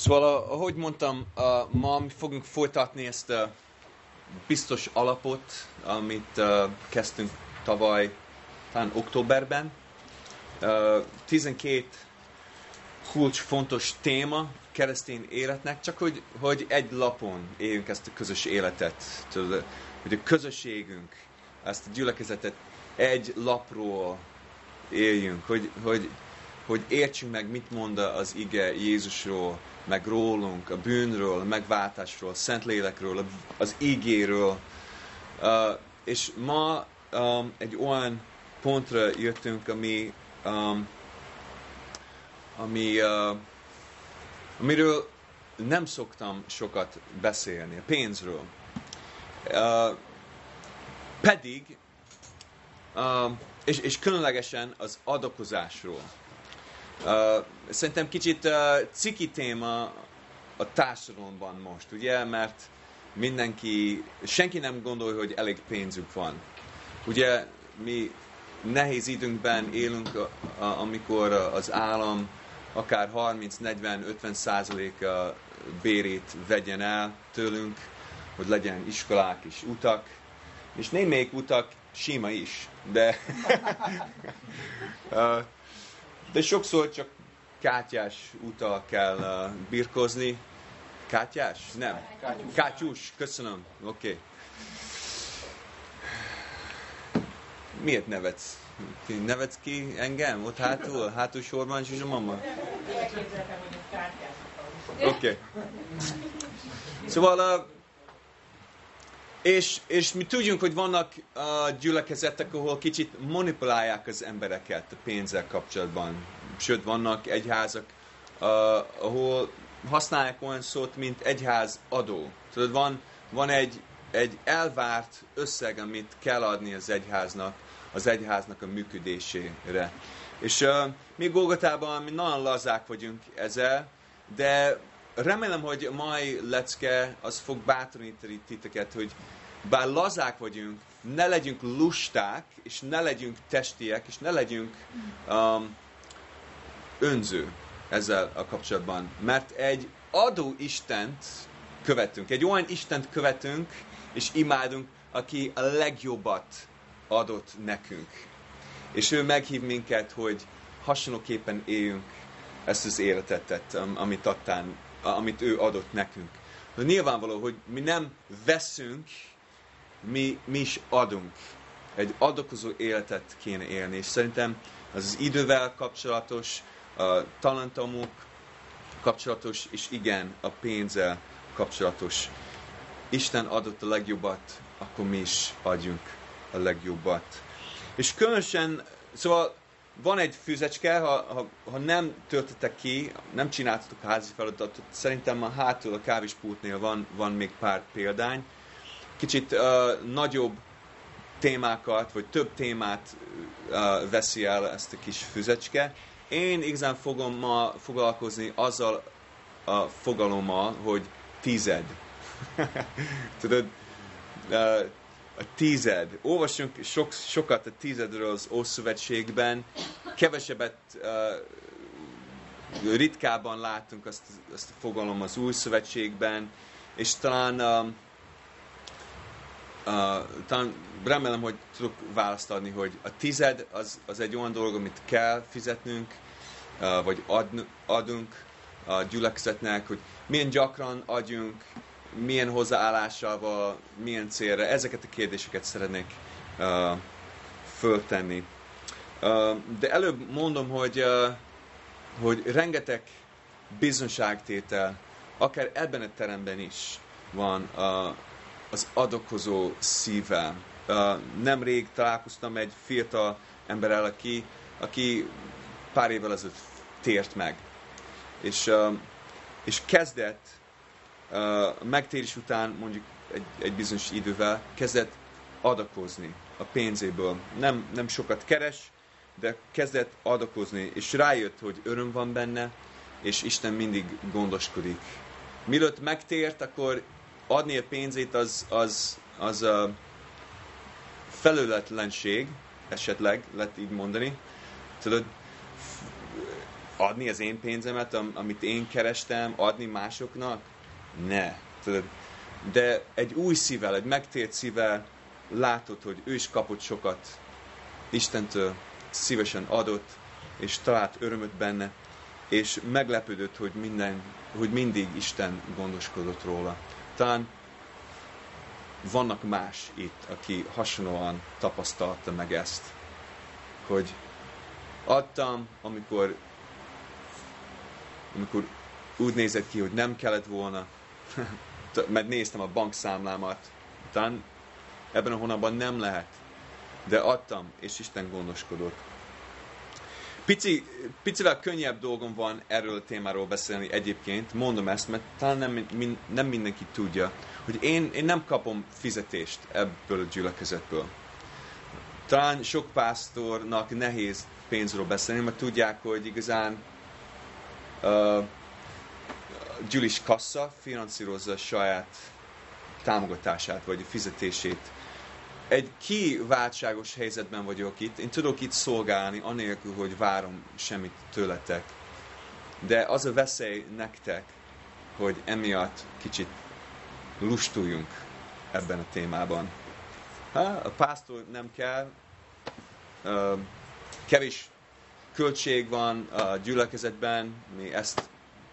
Szóval, ahogy mondtam, ma mi fogunk folytatni ezt a biztos alapot, amit kezdtünk tavaly, talán októberben. 12 kulcs fontos téma keresztény életnek, csak hogy, hogy egy lapon éljünk ezt a közös életet, tudod, hogy a közösségünk, ezt a gyülekezetet egy lapról éljünk, hogy, hogy, hogy értsünk meg, mit mond az ige Jézusról, meg rólunk, a bűnről, a megváltásról, a Szentlélekről, az ígéről. Uh, és ma um, egy olyan pontra jöttünk, ami, um, ami uh, amiről nem szoktam sokat beszélni, a pénzről. Uh, pedig, uh, és, és különlegesen az adakozásról. Uh, szerintem kicsit uh, ciki téma a társadalomban most, ugye? Mert mindenki, senki nem gondolja, hogy elég pénzük van. Ugye mi nehéz időnkben élünk, amikor az állam akár 30-40-50 százalék bérét vegyen el tőlünk, hogy legyen iskolák és utak, és némelyik utak sima is, de de sokszor csak kátyás utal kell uh, birkozni. Kátyás? Nem. Kátyus. Kátyus. Köszönöm. Oké. Okay. Miért nevetsz? Ti nevetsz ki engem? Ott hátul? Hátul sorban és a mama? Oké. Okay. Szóval uh, és, és mi tudjunk, hogy vannak uh, gyülekezetek, ahol kicsit manipulálják az embereket a pénzzel kapcsolatban. Sőt, vannak egyházak, uh, ahol használják olyan szót, mint egyház adó. Tudod, van, van egy, egy elvárt összeg, amit kell adni az egyháznak, az egyháznak a működésére. És uh, mi Golgotában mi nagyon lazák vagyunk ezzel, de remélem, hogy mai lecke az fog bátorítani titeket, hogy bár lazák vagyunk, ne legyünk lusták, és ne legyünk testiek, és ne legyünk um, önző ezzel a kapcsolatban. Mert egy adó Istent követünk, egy olyan Istent követünk, és imádunk, aki a legjobbat adott nekünk. És ő meghív minket, hogy hasonlóképpen éljünk ezt az életet, amit, adtán, amit ő adott nekünk. De nyilvánvaló, hogy mi nem veszünk, mi, mi is adunk. Egy adakozó életet kéne élni, és szerintem az az idővel kapcsolatos, a talentomuk kapcsolatos, és igen, a pénzzel kapcsolatos. Isten adott a legjobbat, akkor mi is adjunk a legjobbat. És különösen, szóval van egy füzecske, ha, ha, ha nem töltöttek ki, nem csináltatok házi feladatot, szerintem a hátul a kávéspultnél van, van még pár példány. Kicsit uh, nagyobb témákat, vagy több témát uh, veszi el ezt a kis füzecske. Én igazán fogom ma foglalkozni azzal a fogalommal, hogy tízed. Tudod, uh, a tízed. Olvasunk sok, sokat a tízedről az Ószövetségben, kevesebbet uh, ritkában látunk azt, azt a fogalom az Új Szövetségben, és talán, uh, uh, talán remélem, hogy tudok választ adni, hogy a tized az, az egy olyan dolog, amit kell fizetnünk, uh, vagy ad, adunk a gyülekezetnek, hogy milyen gyakran adjunk, milyen hozzáállásával, milyen célra, ezeket a kérdéseket szeretnék uh, föltenni. Uh, de előbb mondom, hogy, uh, hogy rengeteg bizonságtétel, akár ebben a teremben is van uh, az adokozó szívvel. Uh, nemrég találkoztam egy fiatal emberrel, aki, aki pár évvel ezelőtt tért meg. És, uh, és kezdett megtérés után mondjuk egy, egy bizonyos idővel kezdett adakozni a pénzéből. Nem, nem sokat keres, de kezdett adakozni, és rájött, hogy öröm van benne, és Isten mindig gondoskodik. Mielőtt megtért, akkor adni a pénzét az, az, az a felületlenség, esetleg lehet így mondani. Tudod, adni az én pénzemet, am, amit én kerestem, adni másoknak? Ne. De egy új szívvel, egy megtért szívvel látod, hogy ő is kapott sokat Istentől, szívesen adott, és talált örömöt benne, és meglepődött, hogy, minden, hogy mindig Isten gondoskodott róla. Talán vannak más itt, aki hasonlóan tapasztalta meg ezt, hogy adtam, amikor, amikor úgy nézett ki, hogy nem kellett volna, mert néztem a bankszámlámat, talán ebben a hónapban nem lehet, de adtam, és Isten gondoskodott. Pici, picivel könnyebb dolgom van erről a témáról beszélni egyébként, mondom ezt, mert talán nem, min, nem mindenki tudja, hogy én, én nem kapom fizetést ebből a gyülekezetből. Talán sok pásztornak nehéz pénzről beszélni, mert tudják, hogy igazán uh, gyűlis kassa finanszírozza a saját támogatását, vagy a fizetését egy kiváltságos helyzetben vagyok itt. Én tudok itt szolgálni, anélkül, hogy várom semmit tőletek. De az a veszély nektek, hogy emiatt kicsit lustuljunk ebben a témában. Ha, a pásztor nem kell, kevés költség van a gyülekezetben, mi ezt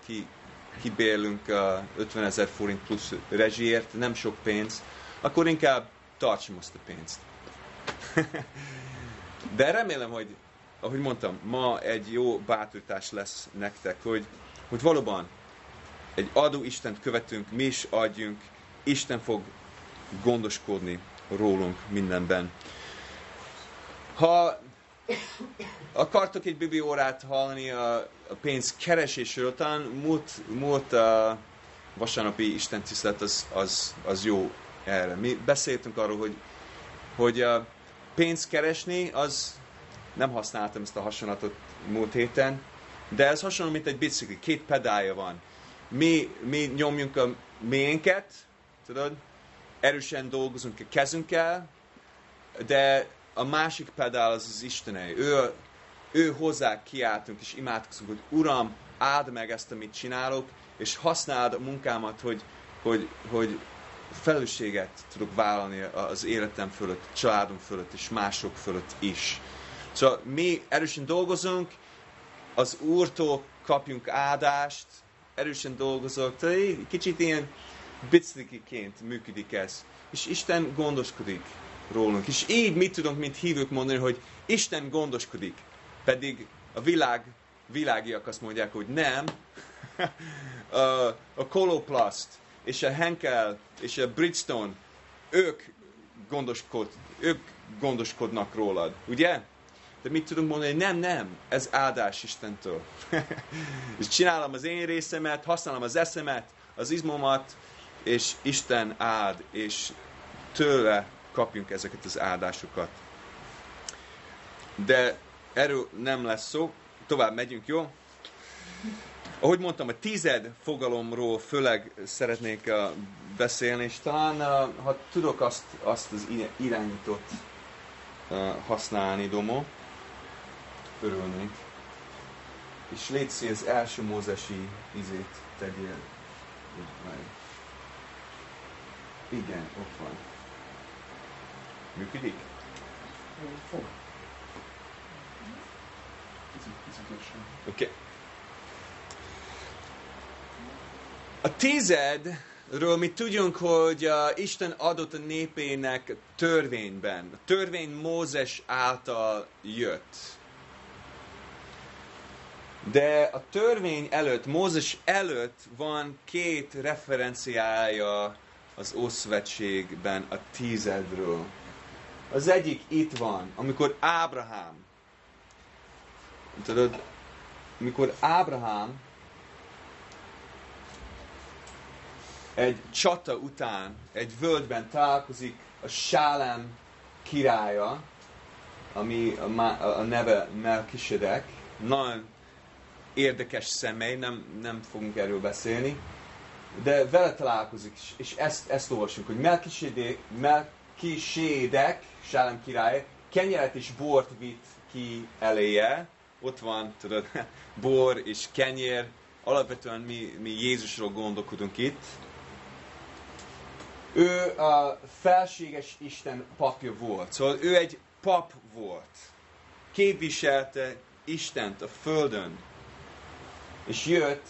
ki, kibérlünk 50 ezer forint plusz rezsiért, nem sok pénz, akkor inkább tartsam azt a pénzt. De remélem, hogy, ahogy mondtam, ma egy jó bátorítás lesz nektek, hogy, hogy valóban egy adó Istent követünk, mi is adjunk, Isten fog gondoskodni rólunk mindenben. Ha akartok egy bibi órát hallani a, a pénz keresésről, talán múlt, múlt a vasárnapi Isten tisztelet az, az, az jó erre. Mi beszéltünk arról, hogy, hogy a pénzt keresni, az nem használtam ezt a hasonlatot múlt héten, de ez hasonló, mint egy bicikli, két pedálja van. Mi, mi nyomjunk a miénket, tudod, erősen dolgozunk a kezünkkel, de a másik pedál az az Istené. Ő, ő hozzá kiáltunk és imádkozunk, hogy Uram, áld meg ezt, amit csinálok, és használd a munkámat, hogy, hogy, hogy felelősséget tudok vállalni az életem fölött, családom fölött és mások fölött is. Szóval mi erősen dolgozunk, az Úrtól kapjunk áldást, erősen dolgozok, tehát kicsit ilyen bicikliként működik ez. És Isten gondoskodik rólunk. És így mit tudunk, mint hívők mondani, hogy Isten gondoskodik. Pedig a világ, világiak azt mondják, hogy nem. a Coloplast, és a Henkel és a Bridgestone, ők, gondoskod, ők gondoskodnak rólad, ugye? De mit tudunk mondani? Nem, nem, ez áldás Istentől. és csinálom az én részemet, használom az eszemet, az izmomat, és Isten áld, és tőle kapjunk ezeket az áldásokat. De erről nem lesz szó, tovább megyünk, jó? Ahogy mondtam, a tized fogalomról főleg szeretnék uh, beszélni, és talán, uh, ha tudok azt, azt az irányított uh, használni, Domo, örülnék. És légy az első mózesi izét tegyél. Igen, ott van. Működik? Fog. Oké. Okay. A tízedről mi tudjunk, hogy uh, Isten adott a népének törvényben. A törvény Mózes által jött. De a törvény előtt, Mózes előtt van két referenciája az Ószövetségben a tízedről. Az egyik itt van, amikor Ábrahám, tudod, amikor Ábrahám egy csata után egy völgyben találkozik a Sálem királya, ami a, neve Melkisedek. Nagyon érdekes személy, nem, nem fogunk erről beszélni, de vele találkozik, és ezt, ezt olvasunk, hogy Melkisedek, Melkisedek, Sálem király, kenyeret és bort vitt ki eléje, ott van, tudod, bor és kenyér. Alapvetően mi, mi Jézusról gondolkodunk itt. Ő a felséges Isten papja volt. Szóval ő egy pap volt. Képviselte Istent a földön. És jött,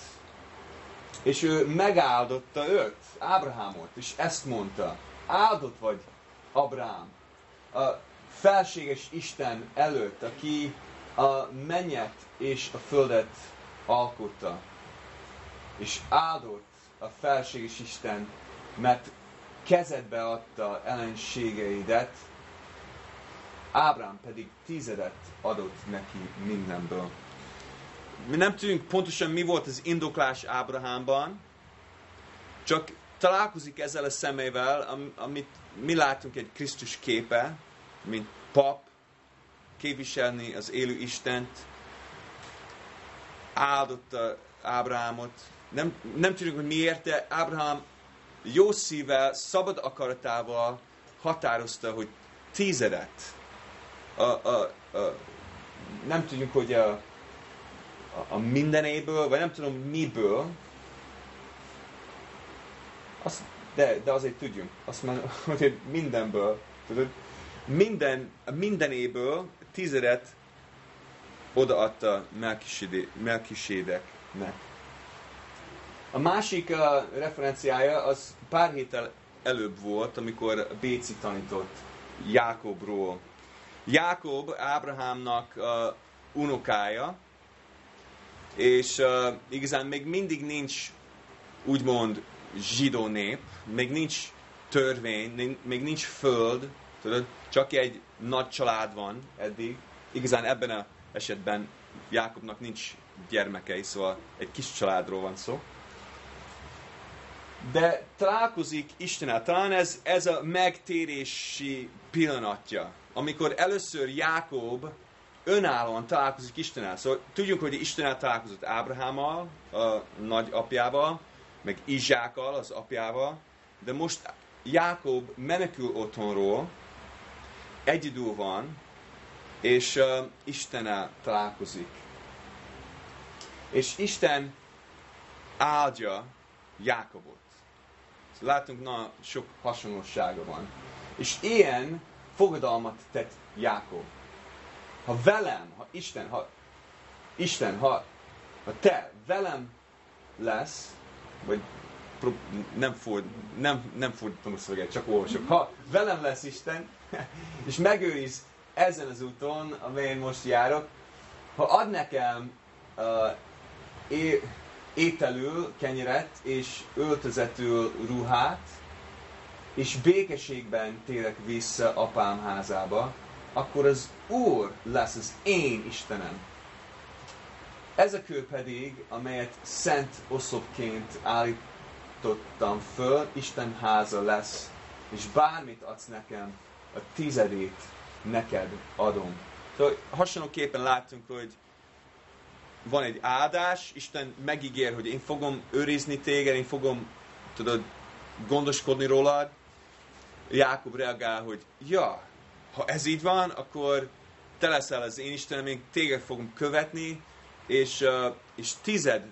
és ő megáldotta őt, Ábrahámot, és ezt mondta. Áldott vagy, Abrám. A felséges Isten előtt, aki a mennyet és a földet alkotta. És áldott a felséges Isten, mert kezedbe adta ellenségeidet, Ábrám pedig tizedet adott neki mindenből. Mi nem tudjuk pontosan mi volt az indoklás Ábrahámban, csak találkozik ezzel a szemével, amit mi látunk egy Krisztus képe, mint pap, képviselni az élő Istent, áldotta Ábrahámot. Nem, nem tudjuk, hogy miért, de Ábrahám jó szívvel, szabad akaratával határozta, hogy tízedet. A, a, a, nem tudjuk, hogy a, a, a mindenéből, vagy nem tudom miből, azt, de, de azért tudjunk. Azt mondja, hogy mindenből, tudod, minden, mindenéből tizedet odaadta Melkisédeknek. A másik uh, referenciája az pár héttel előbb volt, amikor Béci tanított Jákobról. Jákob Ábrahámnak uh, unokája, és uh, igazán még mindig nincs úgymond zsidó nép, még nincs törvény, még nincs föld, tudod, csak egy nagy család van eddig. Igazán ebben az esetben Jákobnak nincs gyermekei, szóval egy kis családról van szó. De találkozik Istennel. Talán ez, ez a megtérési pillanatja, amikor először Jákob önállóan találkozik Istennel. Szóval tudjuk, hogy Istennel találkozott Ábrahámmal, a nagyapjával, meg Izsákkal, az apjával, de most Jákob menekül otthonról, egyidő van, és uh, Istennel találkozik. És Isten áldja Jákobot. Látunk, na, sok hasonlósága van. És ilyen fogadalmat tett Jákob. Ha velem, ha Isten, ha Isten, ha, ha te velem lesz, vagy nem, ford, nem, nem fordítom a szöveget, csak olvasok. Ha velem lesz Isten, és megőriz ezen az úton, amelyen most járok, ha ad nekem uh, é, ételül kenyeret és öltözetül ruhát, és békességben térek vissza apám házába, akkor az Úr lesz az én Istenem. Ez a kő pedig, amelyet szent oszlopként állítottam föl, Isten háza lesz, és bármit adsz nekem, a tizedét neked adom. Szóval hasonlóképpen látunk, hogy van egy áldás, Isten megígér, hogy én fogom őrizni téged, én fogom, tudod, gondoskodni rólad. Jákob reagál, hogy ja, ha ez így van, akkor te leszel az én Istenem, én téged fogom követni, és, és tized,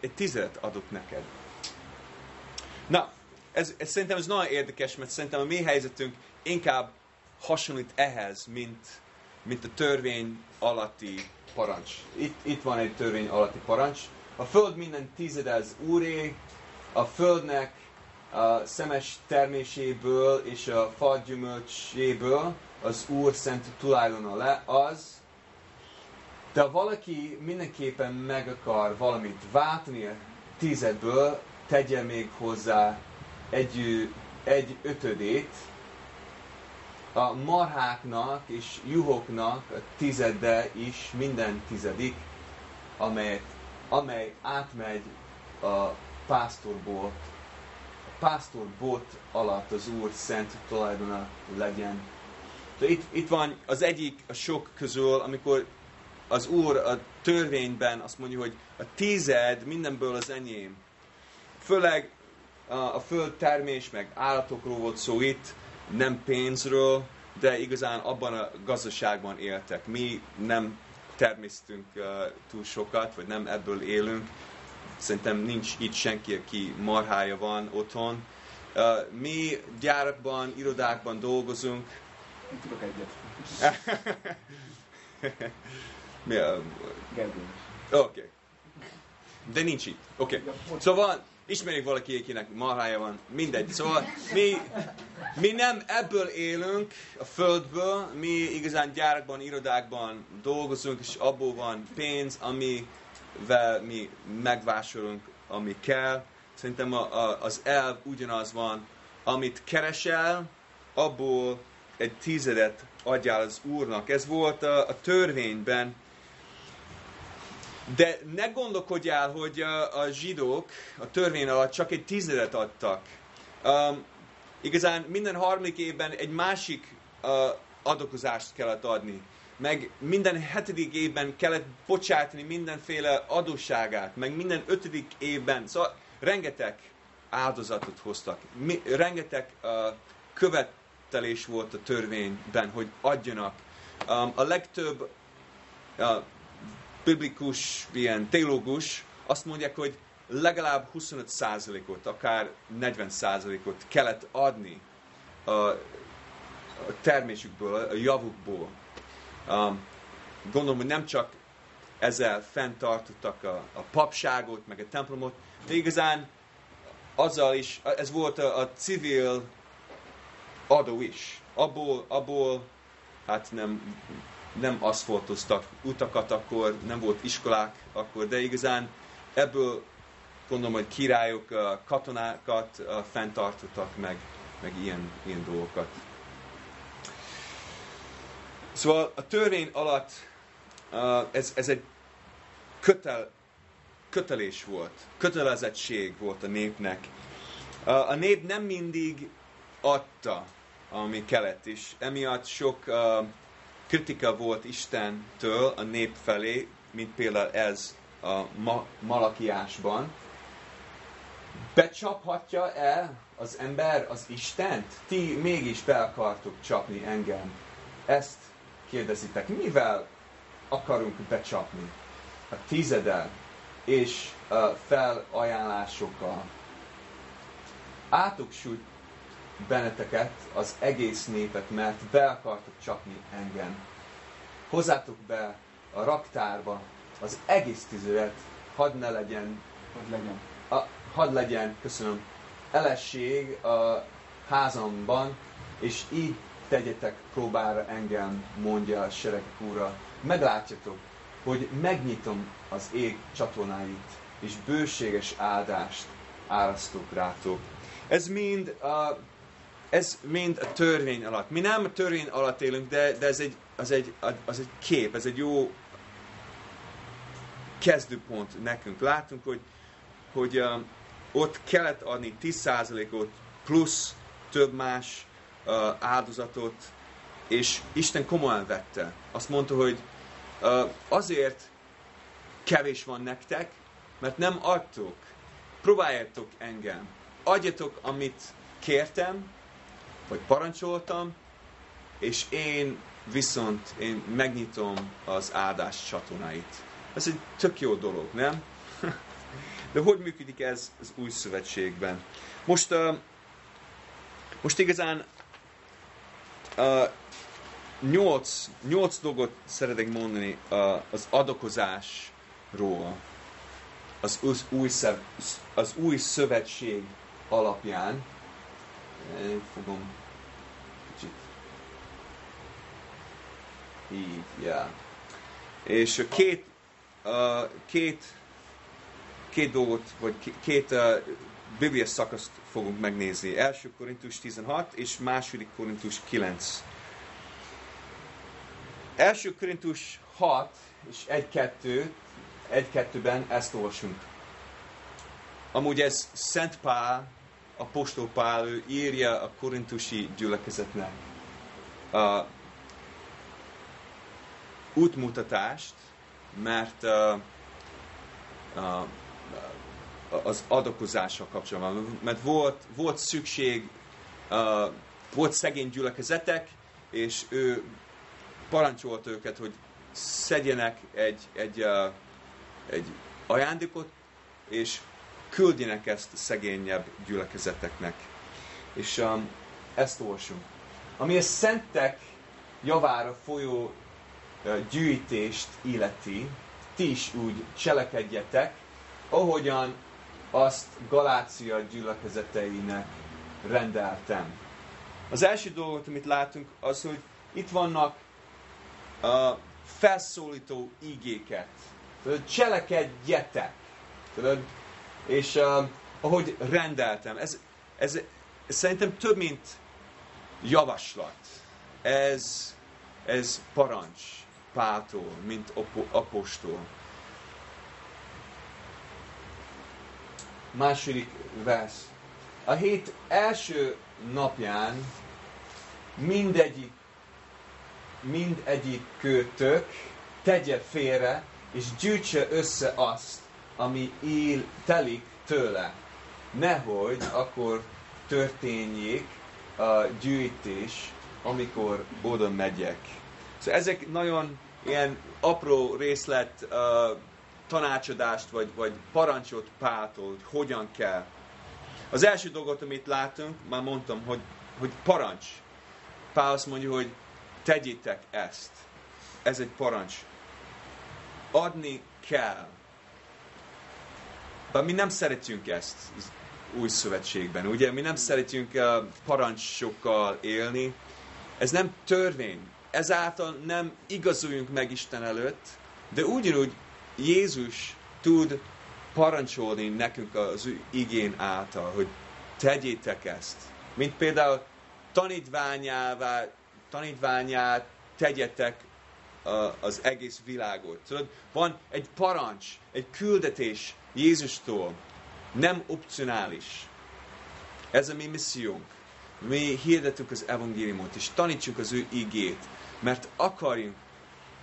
egy tizedet adok neked. Na, ez, ez szerintem ez nagyon érdekes, mert szerintem a mi helyzetünk inkább hasonlít ehhez, mint, mint a törvény alatti parancs. Itt, itt van egy törvény alatti parancs. A föld minden tizedez úré, a földnek a szemes terméséből és a fagyümölcséből az Úr szent tulajdona le az, de valaki mindenképpen meg akar valamit váltani a tizedből, tegye még hozzá egy, egy ötödét, a marháknak és juhoknak a tizede is minden tizedik, amely, amely átmegy a pásztorbót. A pásztorbót alatt az Úr szent tulajdona legyen. De itt, itt van az egyik a sok közül, amikor az Úr a törvényben azt mondja, hogy a tízed mindenből az enyém. Főleg a, föld termés, meg állatokról volt szó itt, nem pénzről, de igazán abban a gazdaságban éltek. Mi nem termesztünk uh, túl sokat, vagy nem ebből élünk. Szerintem nincs itt senki, aki marhája van otthon. Uh, mi gyárakban, irodákban dolgozunk. Én tudok egyet. mi a... Oké. Okay. De nincs itt. Oké. Okay. Szóval ismerjük valaki, akinek marhája van, mindegy. Szóval mi, mi nem ebből élünk, a földből, mi igazán gyárakban, irodákban dolgozunk, és abból van pénz, amivel mi megvásárolunk, ami kell. Szerintem a, a, az elv ugyanaz van, amit keresel, abból egy tizedet adjál az Úrnak. Ez volt a, a törvényben, de ne gondolkodjál, hogy a, a zsidók a törvény alatt csak egy tizedet adtak. Um, igazán minden harmadik évben egy másik uh, adokozást kellett adni. Meg minden hetedik évben kellett bocsátani mindenféle adósságát. Meg minden ötödik évben. Szóval rengeteg áldozatot hoztak. Mi, rengeteg uh, követelés volt a törvényben, hogy adjanak. Um, a legtöbb uh, biblikus, ilyen teológus azt mondják, hogy legalább 25%-ot, akár 40%-ot kellett adni a, termésükből, a javukból. Gondolom, hogy nem csak ezzel fenntartottak a, a papságot, meg a templomot, de igazán azzal is, ez volt a, a civil adó is. Abból, abból hát nem nem aszfaltoztak utakat akkor, nem volt iskolák akkor, de igazán ebből gondolom, hogy királyok katonákat fenntartottak meg, meg ilyen, ilyen dolgokat. Szóval a törvény alatt ez, ez egy kötel, kötelés volt, kötelezettség volt a népnek. A nép nem mindig adta, ami kellett, és emiatt sok uh, kritika volt Istentől a nép felé, mint például ez a ma- Malakiásban. Becsaphatja-e az ember az Istent? Ti mégis be akartok csapni engem. Ezt kérdezitek. Mivel akarunk becsapni? A tizedel és a felajánlásokkal. Átok benneteket, az egész népet, mert be akartok csapni engem. Hozzátok be a raktárba az egész tüzőet, hadd ne legyen, hadd legyen, a, hadd legyen, köszönöm, elesség a házamban, és így tegyetek próbára engem, mondja a seregek úra. Meglátjátok, hogy megnyitom az ég csatornáit, és bőséges áldást árasztok rátok. Ez mind a ez mind a törvény alatt. Mi nem a törvény alatt élünk, de, de ez egy, az, egy, az egy kép, ez egy jó kezdőpont nekünk. Látunk, hogy, hogy uh, ott kellett adni 10%-ot plusz több más uh, áldozatot, és Isten komolyan vette. Azt mondta, hogy uh, azért kevés van nektek, mert nem adtok. Próbáljátok engem. Adjatok, amit kértem, vagy parancsoltam, és én viszont én megnyitom az áldás csatornáit. Ez egy tök jó dolog, nem? De hogy működik ez az új szövetségben? Most, uh, most igazán uh, nyolc, nyolc dolgot szeretnék mondani uh, az adokozásról, az, az, új, az új szövetség alapján. Fogom kicsit így. És két, uh, két, két dolgot, vagy két uh, Biblia szakaszt fogunk megnézni. Első Korintus 16 és második Korintus 9. Első Korintus 6 és 1-2, 1-2-ben ezt olvasunk. Amúgy ez Szent Pál apostol Pál ő írja a korintusi gyülekezetnek a útmutatást, mert a, a, az adokozással kapcsolatban, mert volt, volt szükség, a, volt szegény gyülekezetek, és ő parancsolt őket, hogy szedjenek egy, egy, uh, egy ajándékot, és küldjenek ezt szegényebb gyülekezeteknek. És um, ezt olvasunk. Ami a szentek javára folyó uh, gyűjtést illeti, ti is úgy cselekedjetek, ahogyan azt Galácia gyülekezeteinek rendeltem. Az első dolgot, amit látunk, az, hogy itt vannak a felszólító igéket. Tudod, cselekedjetek. És uh, ahogy rendeltem, ez, ez, ez szerintem több, mint javaslat. Ez, ez parancs Pától, mint apostol. Második vers. A hét első napján mindegyik, mindegyik kötök tegye félre, és gyűjtse össze azt, ami él, telik tőle. Nehogy akkor történjék a gyűjtés, amikor oda megyek. Szóval ezek nagyon ilyen apró részlet uh, tanácsadást, vagy, vagy parancsot Páltól, hogy hogyan kell. Az első dolgot, amit látunk, már mondtam, hogy, hogy parancs. Pál azt mondja, hogy tegyétek ezt. Ez egy parancs. Adni kell. De mi nem szeretjünk ezt új szövetségben, ugye? Mi nem szeretjünk uh, parancsokkal élni. Ez nem törvény. Ezáltal nem igazuljunk meg Isten előtt, de ugyanúgy Jézus tud parancsolni nekünk az igén által, hogy tegyétek ezt. Mint például tanítványává, tanítványát tegyetek az egész világot. Tudod, van egy parancs, egy küldetés Jézustól, nem opcionális. Ez a mi missziónk. Mi hirdetünk az evangéliumot, és tanítsuk az ő igét, mert akarjunk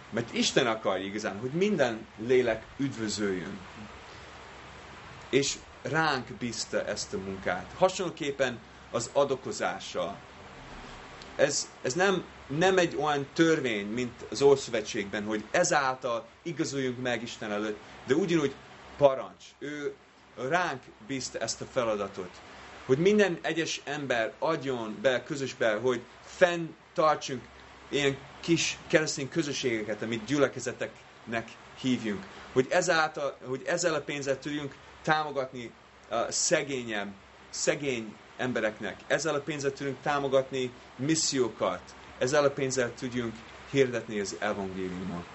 mert Isten akarja igazán, hogy minden lélek üdvözöljön. És ránk bízta ezt a munkát. Hasonlóképpen az adokozással. Ez, ez nem, nem egy olyan törvény, mint az Ószövetségben, hogy ezáltal igazuljunk meg Isten előtt, de ugyanúgy parancs. Ő ránk bízta ezt a feladatot, hogy minden egyes ember adjon be közösbe, hogy fenntartsunk ilyen kis keresztény közösségeket, amit gyülekezeteknek hívjunk. Hogy, ezáltal, hogy ezzel a pénzzel tudjunk támogatni a szegényem, szegény embereknek. Ezzel a pénzzel tudjunk támogatni missziókat. Ezzel a pénzzel tudjunk hirdetni az evangéliumot.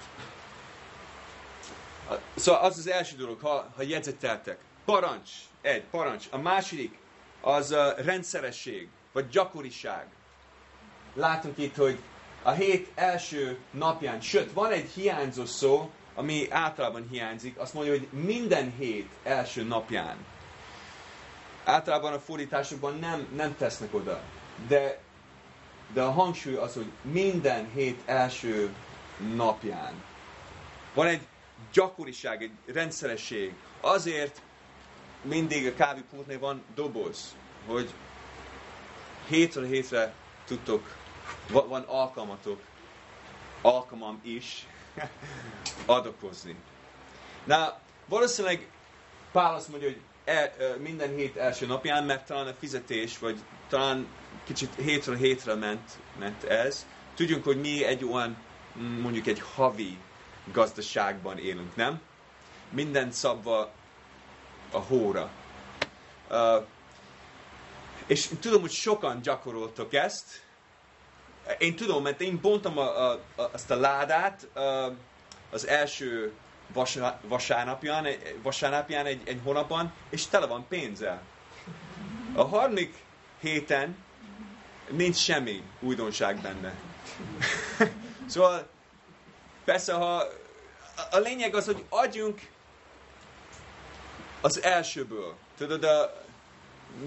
Szóval az az első dolog, ha, ha jegyzeteltek. Parancs, egy, parancs. A második az a rendszeresség, vagy gyakoriság. Látunk itt, hogy a hét első napján, sőt, van egy hiányzó szó, ami általában hiányzik, azt mondja, hogy minden hét első napján. Általában a fordításokban nem, nem tesznek oda, de, de a hangsúly az, hogy minden hét első napján. Van egy gyakoriság, egy rendszeresség. Azért mindig a kávépultnél van doboz, hogy hétről hétre tudtok van alkalmatok, alkalmam is adokozni. Na, valószínűleg Pál azt mondja, hogy e, minden hét első napján, mert talán a fizetés, vagy talán kicsit hétről hétre ment, ment ez. Tudjunk, hogy mi egy olyan, mondjuk egy havi gazdaságban élünk, nem? Minden szabva a hóra. Uh, és tudom, hogy sokan gyakoroltok ezt, én tudom, mert én bontam a, a, a, azt a ládát a, az első vasá, vasárnapján, vasárnapján egy, egy hónapban, és tele van pénzzel. A harmadik héten nincs semmi újdonság benne. szóval persze, ha a lényeg az, hogy adjunk az elsőből. Tudod, a,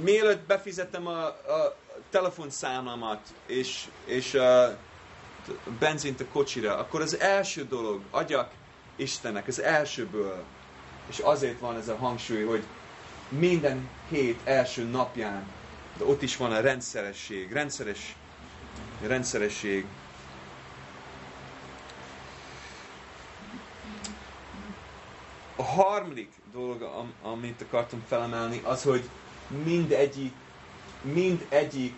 mielőtt befizettem a, a telefonszámlámat és, és a benzint a kocsira, akkor az első dolog, adjak Istennek, az elsőből. És azért van ez a hangsúly, hogy minden hét első napján, de ott is van a rendszeresség, rendszeres, rendszeresség. A harmadik dolog, am, amit akartam felemelni, az, hogy mindegyik, mindegyik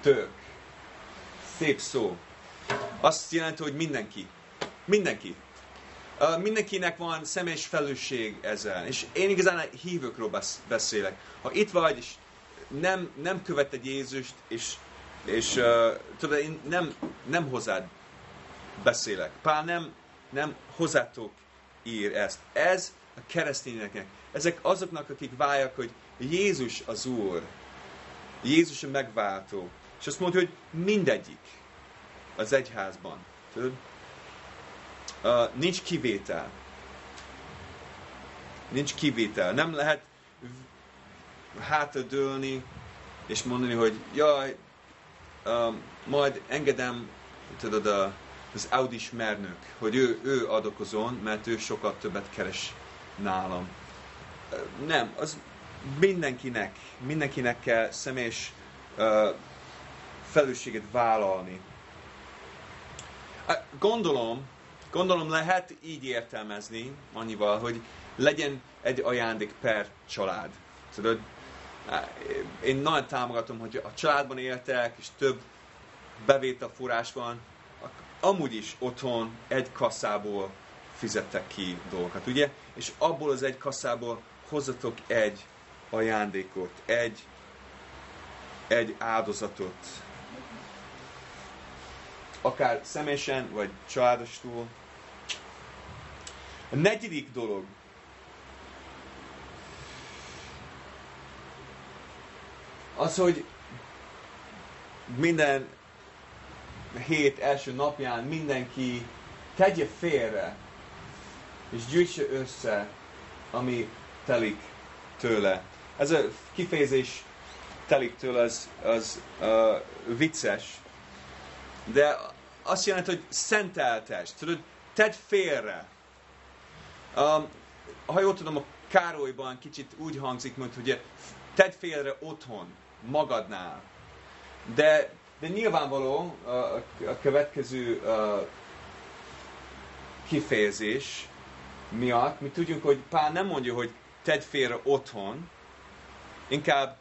tök. Szép szó. Azt jelenti, hogy mindenki. Mindenki. Mindenkinek van személyes felelősség ezzel. És én igazán a hívőkről beszélek. Ha itt vagy, és nem, nem követed Jézust, és, és uh, tudod, én nem, nem hozzád beszélek. Pál nem, nem hozzátok ír ezt. Ez a keresztényeknek. Ezek azoknak, akik várják, hogy Jézus az Úr. Jézus a megváltó. És azt mondja, hogy mindegyik az egyházban. Tudod? Uh, nincs kivétel. Nincs kivétel. Nem lehet hátradőlni, és mondani, hogy jaj, uh, majd engedem, tudod, a, az Audi mernök, hogy ő, ő adokozon, mert ő sokat többet keres nálam. Nem, az mindenkinek, mindenkinek kell személyes felelősséget vállalni. Gondolom, gondolom lehet így értelmezni annyival, hogy legyen egy ajándék per család. Tudod, én nagyon támogatom, hogy a családban éltek, és több bevételforrás van, amúgy is otthon egy kasszából fizettek ki dolgokat, ugye? És abból az egy kasszából hozzatok egy ajándékot, egy, egy áldozatot. Akár személyesen, vagy családostól. A negyedik dolog, az, hogy minden hét első napján mindenki tegye félre, és gyűjtse össze, ami telik tőle. Ez a kifejezés telik tőle, az, az uh, vicces, de azt jelenti, hogy szenteltes, tudod, tedd félre. Um, ha jól tudom, a Károlyban kicsit úgy hangzik, mint hogy tedd félre otthon, magadnál. De, de nyilvánvaló a, a következő a, kifejezés miatt mi tudjuk, hogy Pál nem mondja, hogy tedd félre otthon, inkább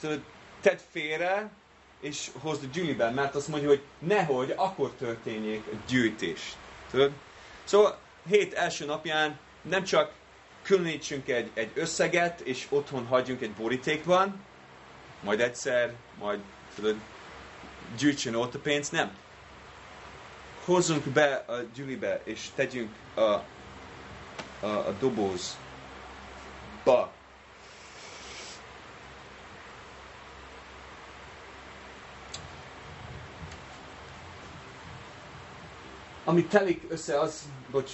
tudod, tedd félre, és hozd a gyűliben, mert azt mondja, hogy nehogy akkor történjék a gyűjtés. Tudod? Szóval hét első napján nem csak különítsünk egy, egy összeget, és otthon hagyjunk egy borítékban, majd egyszer, majd tudod, gyűjtsön ott a pénzt, nem. Hozzunk be a gyűlibe, és tegyünk a, a, a dobozba. Ami telik össze az, bocs,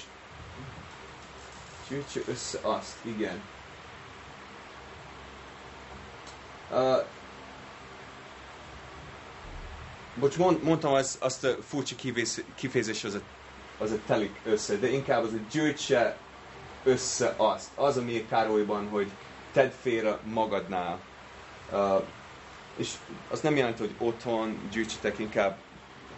gyűjtse össze azt, igen. Uh, bocs, mond, mondtam az, azt a furcsa kifejezés, az a, az a telik össze, de inkább az a gyűjtse össze azt. Az, ami Károlyban, hogy tedd félre magadnál. Uh, és az nem jelenti, hogy otthon gyűjtsetek, inkább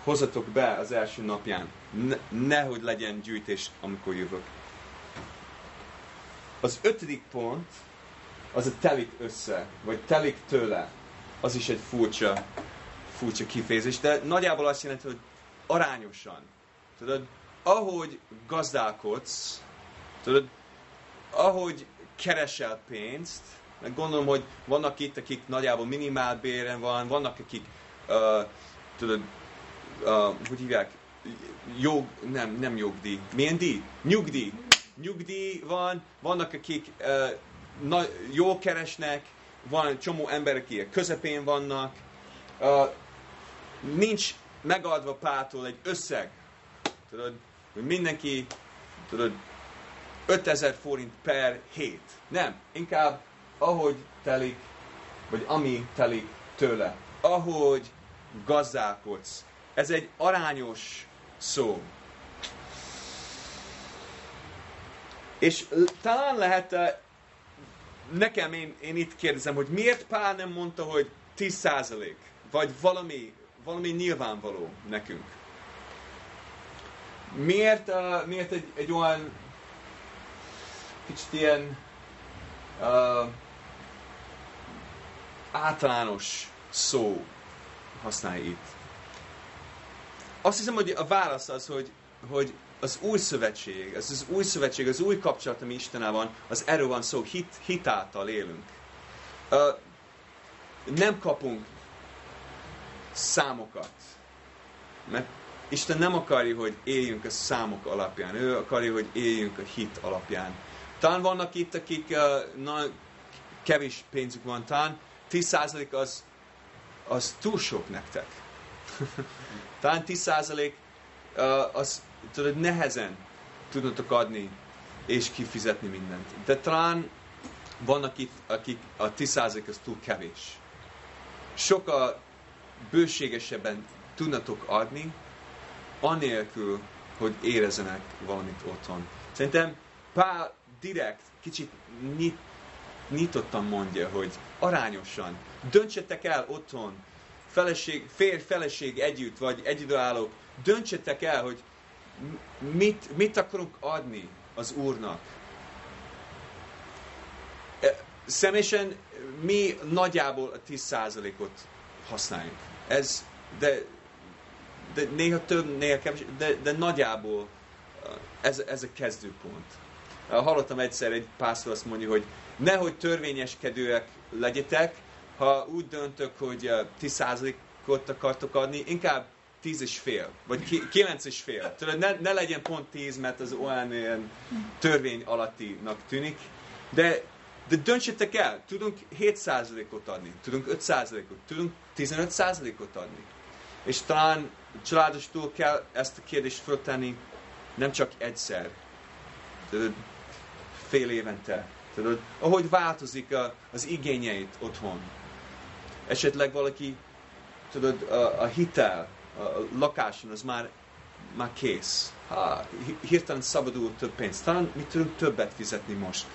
hozatok be az első napján. Ne, nehogy legyen gyűjtés, amikor jövök. Az ötödik pont, az a telik össze, vagy telik tőle. Az is egy furcsa, furcsa kifejezés, de nagyjából azt jelenti, hogy arányosan. Tudod, ahogy gazdálkodsz, tudod, ahogy keresel pénzt, mert gondolom, hogy vannak itt, akik nagyjából minimálbéren van, vannak, akik, uh, tudod, uh, hogy hívják, jog, nem, nem jogdíj. Milyen díj? Nyugdíj. Nyugdíj van, vannak, akik uh, na, jól keresnek, van csomó ember, akik közepén vannak, uh, nincs megadva pától egy összeg, tudod, hogy mindenki, tudod, 5000 forint per hét. Nem, inkább ahogy telik, vagy ami telik tőle. Ahogy gazdálkodsz. Ez egy arányos szó. És talán lehet nekem én, én itt kérdezem, hogy miért Pál nem mondta, hogy 10% vagy valami, valami nyilvánvaló nekünk. Miért, uh, miért egy, egy olyan kicsit ilyen uh, általános szó használja itt. Azt hiszem, hogy a válasz az, hogy, hogy az új szövetség, az, az új szövetség, az új kapcsolat, ami Istenel van, az erről van szó, hit, hit által élünk. Uh, nem kapunk számokat, mert Isten nem akarja, hogy éljünk a számok alapján, ő akarja, hogy éljünk a hit alapján. Talán vannak itt, akik uh, na, kevés pénzük van, talán 10% az, az túl sok nektek. talán 10% uh, az tudod, nehezen tudnotok adni és kifizetni mindent. De talán vannak itt, akik a 10% az túl kevés. Sokkal bőségesebben tudnatok adni, anélkül, hogy érezenek valamit otthon. Szerintem Pál direkt, kicsit nyit, nyitottan mondja, hogy arányosan, döntsetek el otthon, feleség, férj, feleség együtt, vagy egyidőállók, döntsetek el, hogy mit, mit akarunk adni az Úrnak. E, személyesen mi nagyjából a 10%-ot használjuk. Ez, de, de néha több, néha kevés, de, de nagyjából ez, ez a kezdőpont. Hallottam egyszer egy pásztor azt mondja, hogy nehogy törvényeskedőek legyetek, ha úgy döntök, hogy 10%-ot akartok adni, inkább 10 és fél, vagy 9 és fél. Tudod, ne, ne legyen pont 10, mert az olyan ilyen törvény alattinak tűnik, de, de döntsetek el, tudunk 7%-ot adni, tudunk 5%-ot, tudunk 15%-ot adni. És talán családostól kell ezt a kérdést föltenni nem csak egyszer, tudod, fél évente, tudod, ahogy változik a, az igényeit otthon. Esetleg valaki, tudod, a, a hitel, a lakáson az már, már kész. Ha, hirtelen szabadul több pénz. Talán mi tudunk többet fizetni most.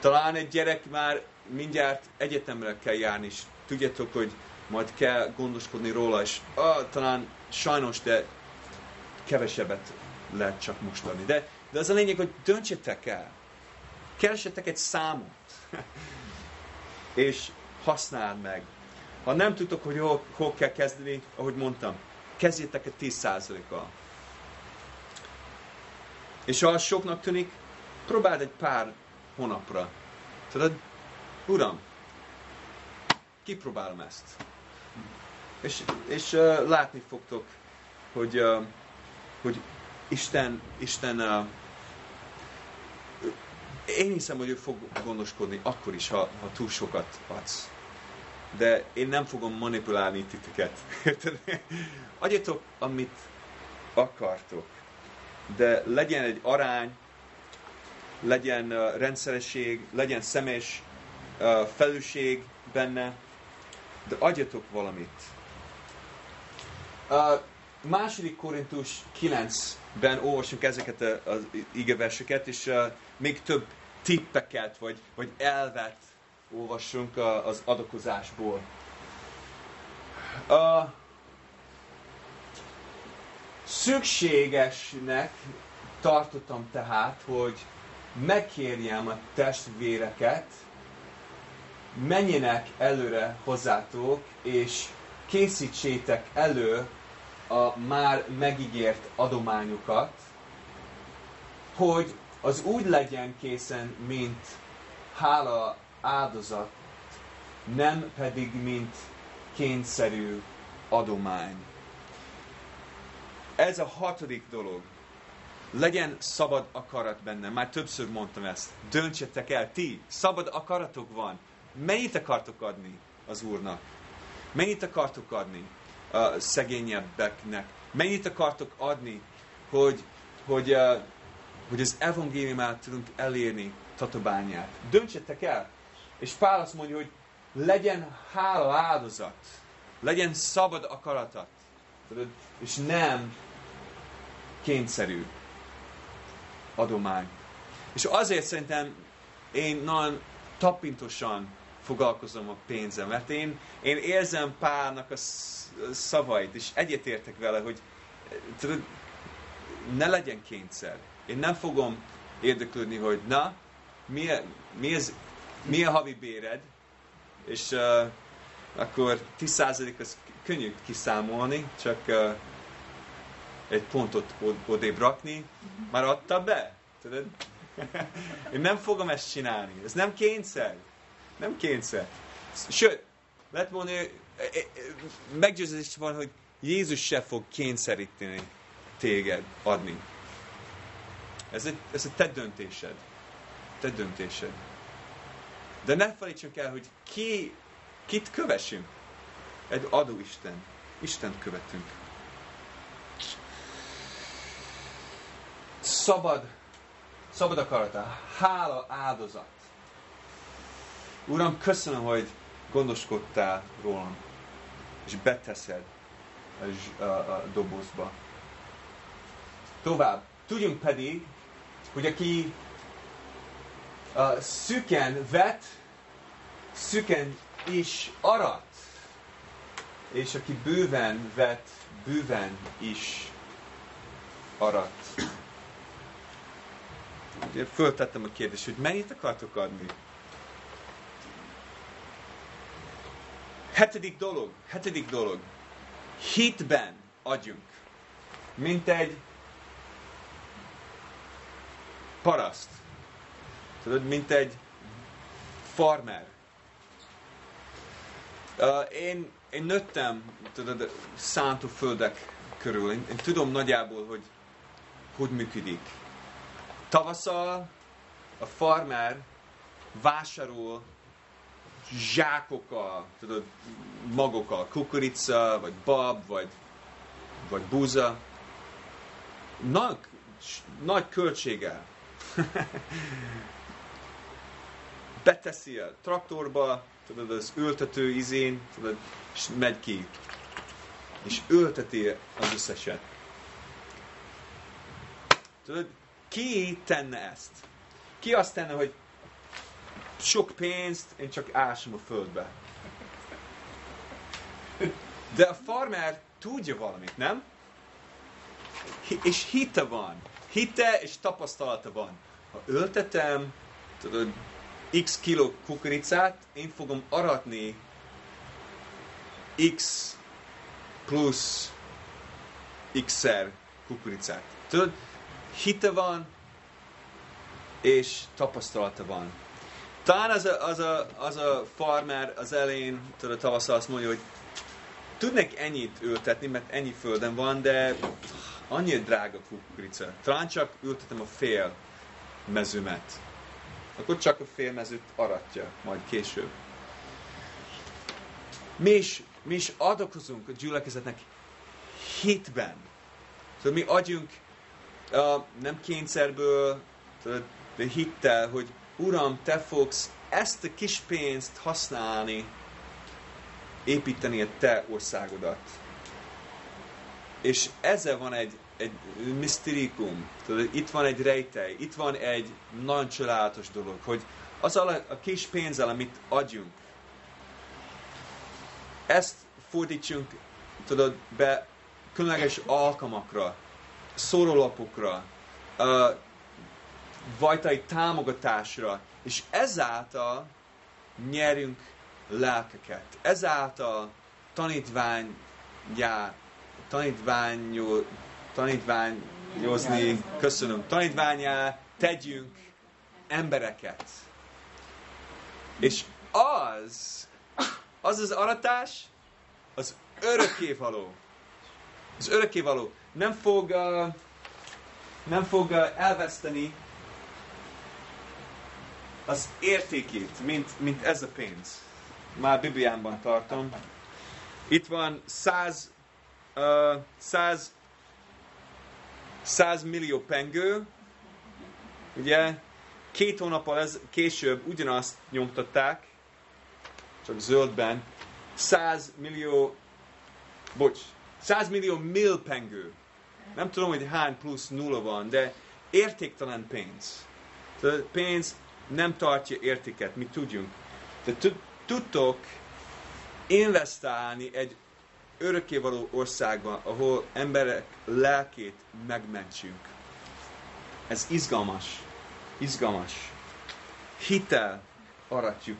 Talán egy gyerek már mindjárt egyetemre kell járni, és tudjátok, hogy majd kell gondoskodni róla, és ah, talán sajnos, de kevesebbet lehet csak most adni. De, de az a lényeg, hogy döntsetek el. Keresetek egy számot. és használd meg. Ha nem tudtok, hogy hol, hol kell kezdeni, ahogy mondtam, kezdjétek a 10%-kal. És ha az soknak tűnik, próbáld egy pár hónapra. Tudod, Uram, kipróbálom ezt. És, és uh, látni fogtok, hogy, uh, hogy Isten, Isten uh, én hiszem, hogy ő fog gondoskodni akkor is, ha, ha túl sokat adsz. De én nem fogom manipulálni titeket. Adjatok, amit akartok. De legyen egy arány, legyen uh, rendszeresség, legyen szemes uh, felelősség benne, de adjatok valamit. A második Korintus 9-ben olvasunk ezeket az igeverseket, és uh, még több tippeket, vagy, vagy elvet olvassunk az adakozásból. Uh, Szükségesnek tartottam tehát, hogy megkérjem a testvéreket, menjenek előre hozzátok, és készítsétek elő a már megígért adományokat, hogy az úgy legyen készen, mint hála áldozat, nem pedig mint kényszerű adomány. Ez a hatodik dolog. Legyen szabad akarat benne. Már többször mondtam ezt. Döntsetek el, ti, szabad akaratok van. Mennyit akartok adni az Úrnak? Mennyit akartok adni a szegényebbeknek? Mennyit akartok adni, hogy, hogy, uh, hogy az evangéliumát tudunk elérni tatabányát? Döntsetek el. És Pál azt mondja, hogy legyen hála áldozat. Legyen szabad akaratat. És nem kényszerű adomány. És azért szerintem én nagyon tapintosan foglalkozom a pénzem, mert én, én érzem Pálnak a szavait, és egyetértek vele, hogy tudod, ne legyen kényszer. Én nem fogom érdeklődni, hogy na, milyen, mi, ez, mi a havi béred, és uh, akkor 10% az könnyű kiszámolni, csak uh, egy pontot odébb rakni, már adta be. Tudod? Én nem fogom ezt csinálni. Ez nem kényszer. Nem kényszer. Sőt, lehet mondani, meggyőződés van, hogy Jézus se fog kényszeríteni téged adni. Ez egy, ez egy te döntésed. Te döntésed. De ne felejtsünk el, hogy ki, kit kövessünk. Egy adóisten. Isten követünk. Szabad, szabad akarata, hála áldozat. Uram, köszönöm, hogy gondoskodtál rólam, és beteszed a, a dobozba. Tovább. Tudjunk pedig, hogy aki uh, szüken vet, szüken is arat. És aki bőven vet, bőven is arat. Ugye föltettem a kérdést, hogy mennyit akartok adni? Hetedik dolog, hetedik dolog. Hitben adjunk. Mint egy paraszt. Tudod, mint egy farmer. Uh, én, én nőttem, tudod, szántóföldek körül. Én, én tudom nagyjából, hogy hogy működik. Tavasszal a farmer vásárol zsákokkal, tudod, magokkal, kukorica, vagy bab, vagy, vagy búza. Nagy, nagy költséggel. Beteszi a traktorba, tudod, az ültető izén, tudod, és megy ki. És ülteti az összeset. Tudod, ki tenne ezt? Ki azt tenne, hogy sok pénzt én csak ásom a földbe? De a farmer tudja valamit, nem? És hite van. Hite és tapasztalata van. Ha öltetem, tudod, x kiló kukoricát, én fogom aratni x plusz x-szer kukoricát. Tudod, hite van, és tapasztalata van. Talán az a, az a, az a farmer az elején, tudod, tavasszal azt mondja, hogy tudnék ennyit ültetni, mert ennyi földem van, de annyira drága kukorica. Talán csak ültetem a fél mezőmet. Akkor csak a fél mezőt aratja, majd később. Mi is, mi is adokozunk a gyülekezetnek hitben. Szóval mi adjunk uh, nem kényszerből, de hittel, hogy Uram, Te fogsz ezt a kis pénzt használni, építeni a Te országodat. És ezzel van egy, egy miszterikum, tudod, itt van egy rejtely, itt van egy nagyon csodálatos dolog, hogy az a, a kis pénzzel, amit adjunk, ezt fordítsunk, tudod, be különleges alkalmakra, szórólapokra, vajtai támogatásra, és ezáltal nyerünk lelkeket. Ezáltal tanítványá, tanítványó, tanítványozni, köszönöm, tanítványá tegyünk embereket. És az, az az aratás, az örökkévaló. Az örökkévaló. Nem fog, nem fog elveszteni az értékét, mint, mint ez a pénz. Már Bibliánban tartom. Itt van 100, uh, 100, 100 millió pengő, ugye, két hónappal ez, később ugyanazt nyomtatták, csak zöldben, 100 millió, bocs, 100 millió pengő. Nem tudom, hogy hány plusz nulla van, de értéktelen pénz. Tehát pénz nem tartja értéket, mi tudjunk. De tudtok investálni egy örökkévaló országban, ahol emberek lelkét megmentsünk. Ez izgalmas. Izgalmas. hitel aratjuk.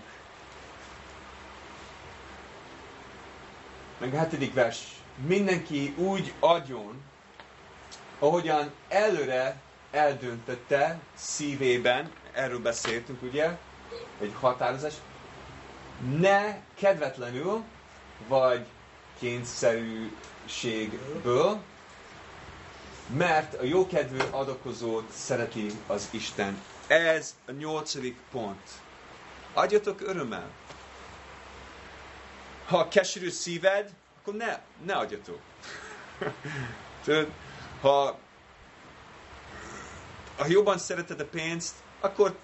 Meg a hetedik vers. Mindenki úgy adjon, ahogyan előre eldöntötte szívében, erről beszéltünk, ugye, egy határozás, ne kedvetlenül, vagy kényszerűségből, mert a jókedvű adokozót szereti az Isten. Ez a nyolcadik pont. Adjatok örömmel. Ha keserű szíved, akkor ne, ne adjatok. ha, ha jobban szereted a pénzt, akkor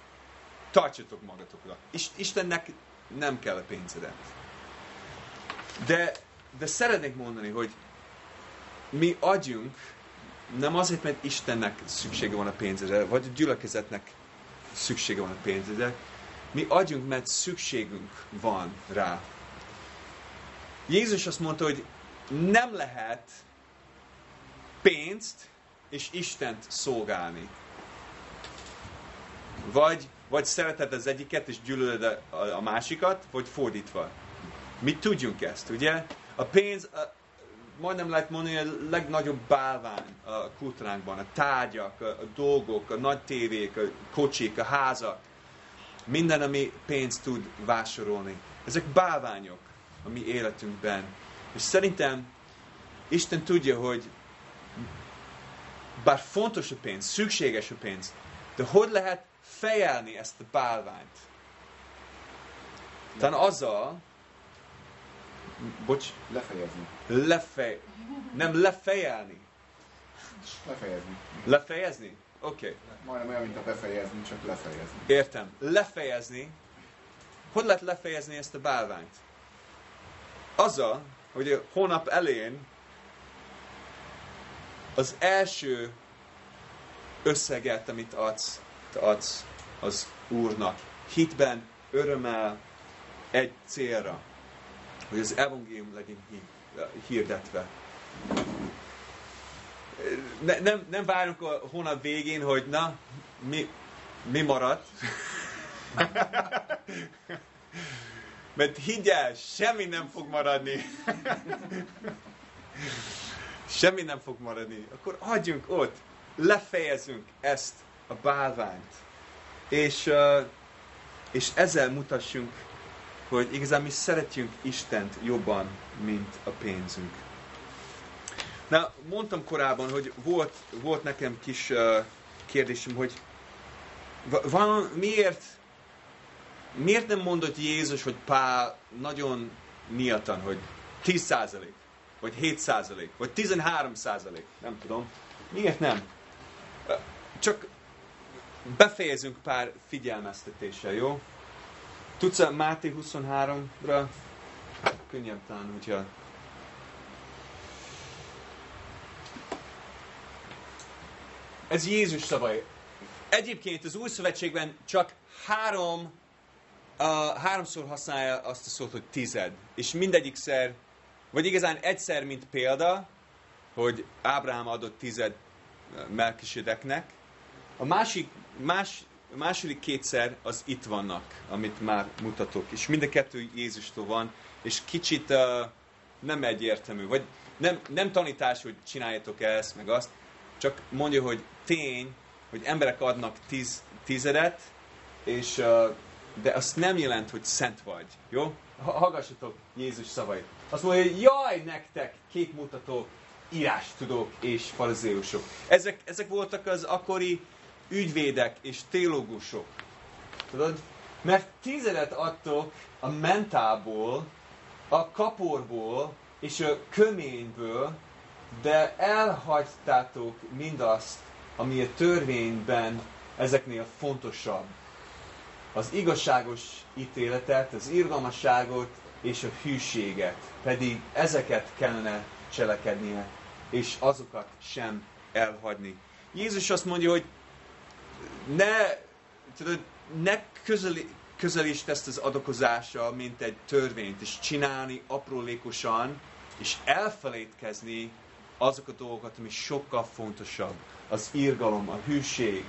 tartsatok magatokra. Istennek nem kell a pénzedet. De, de szeretnék mondani, hogy mi adjunk, nem azért, mert Istennek szüksége van a pénzre, vagy a gyülekezetnek szüksége van a pénzre, mi adjunk, mert szükségünk van rá. Jézus azt mondta, hogy nem lehet pénzt és Istent szolgálni. Vagy, vagy szereted az egyiket és gyűlölöd a, a másikat, vagy fordítva. Mi tudjunk ezt, ugye? A pénz, a, majdnem lehet mondani, a legnagyobb bálvány a kultúránkban. A tárgyak, a, dolgok, a nagy tévék, a kocsik, a házak. Minden, ami pénzt tud vásárolni. Ezek bálványok a mi életünkben. És szerintem Isten tudja, hogy bár fontos a pénz, szükséges a pénz, de hogy lehet fejelni ezt a bálványt? Talán azzal, bocs, Lefejezni. lefej, nem lefejelni. Lefejezni. Lefejezni? Oké, okay. Majdnem olyan, mint a befejezni, csak lefejezni. értem. Lefejezni. Hogy lehet lefejezni ezt a bálványt? Azzal, hogy a hónap elén az első összeget, amit adsz, adsz az Úrnak. Hitben, örömmel, egy célra, hogy az evangélium legyen hirdetve. Ne, nem, nem várunk a hónap végén, hogy na, mi, mi maradt. Mert higgyel, semmi nem fog maradni. semmi nem fog maradni. Akkor adjunk ott, lefejezünk ezt a bálványt. És, és ezzel mutassunk, hogy igazán mi szeretjünk Istent jobban, mint a pénzünk. Na, mondtam korábban, hogy volt, volt nekem kis uh, kérdésem, hogy van, miért, miért nem mondott Jézus, hogy Pál nagyon miattan, hogy 10 százalék, vagy 7 százalék, vagy 13 százalék, nem tudom. Miért nem? Csak befejezünk pár figyelmeztetéssel, jó? Tudsz a Máté 23-ra? Könnyebb talán, hogyha... Ez Jézus szavai. Egyébként az új szövetségben csak három, uh, háromszor használja azt a szót, hogy tized. És mindegyikszer, vagy igazán egyszer, mint példa, hogy Ábrahám adott tized Melkisedeknek. A másik, más, a második kétszer az itt vannak, amit már mutatok. És mind a kettő Jézustól van, és kicsit uh, nem egyértelmű. Vagy nem, nem tanítás, hogy csináljátok ezt, meg azt, csak mondja, hogy tény, hogy emberek adnak tíz, tizedet, és, uh, de azt nem jelent, hogy szent vagy. Jó? Hallgassatok Jézus szavait. Azt mondja, hogy jaj nektek, képmutató írástudók és farizéusok. Ezek, ezek voltak az akkori ügyvédek és teológusok. Tudod? Mert tizedet adtok a mentából, a kaporból és a köményből, de elhagytátok mindazt, ami a törvényben ezeknél fontosabb. Az igazságos ítéletet, az irgalmasságot és a hűséget. Pedig ezeket kellene cselekednie, és azokat sem elhagyni. Jézus azt mondja, hogy ne, tudod, ne közeli, közelítsd ezt az adokozással, mint egy törvényt, és csinálni aprólékosan, és elfelejtkezni azok a dolgokat, ami sokkal fontosabb. Az írgalom, a hűség,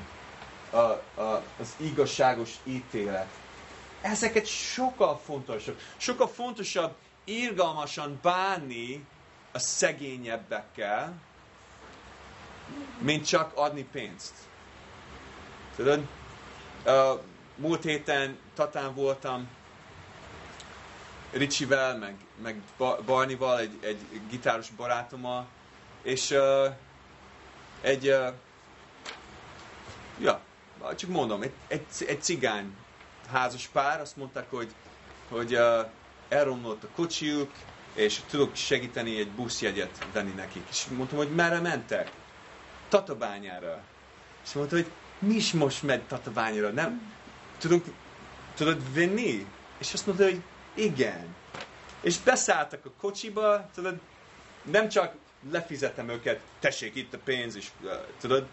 a, a, az igazságos ítélet. Ezeket sokkal fontosabb. Sokkal fontosabb irgalmasan bánni a szegényebbekkel, mint csak adni pénzt. Tudod? Uh, múlt héten Tatán voltam Ricsivel, meg, meg Barnival, egy, egy gitáros barátommal, és uh, egy, uh, ja, csak mondom, egy, egy, egy cigány házas pár, azt mondták, hogy, hogy uh, elromlott a kocsiuk, és tudok segíteni egy buszjegyet venni nekik. És mondtam, hogy merre mentek? Tatabányára. És mondta, hogy mi is most megy Tatabányára? Nem? Tudunk, tudod vinni? És azt mondta, hogy igen. És beszálltak a kocsiba, tudod, nem csak lefizetem őket, tessék itt a pénz, és uh, tudod,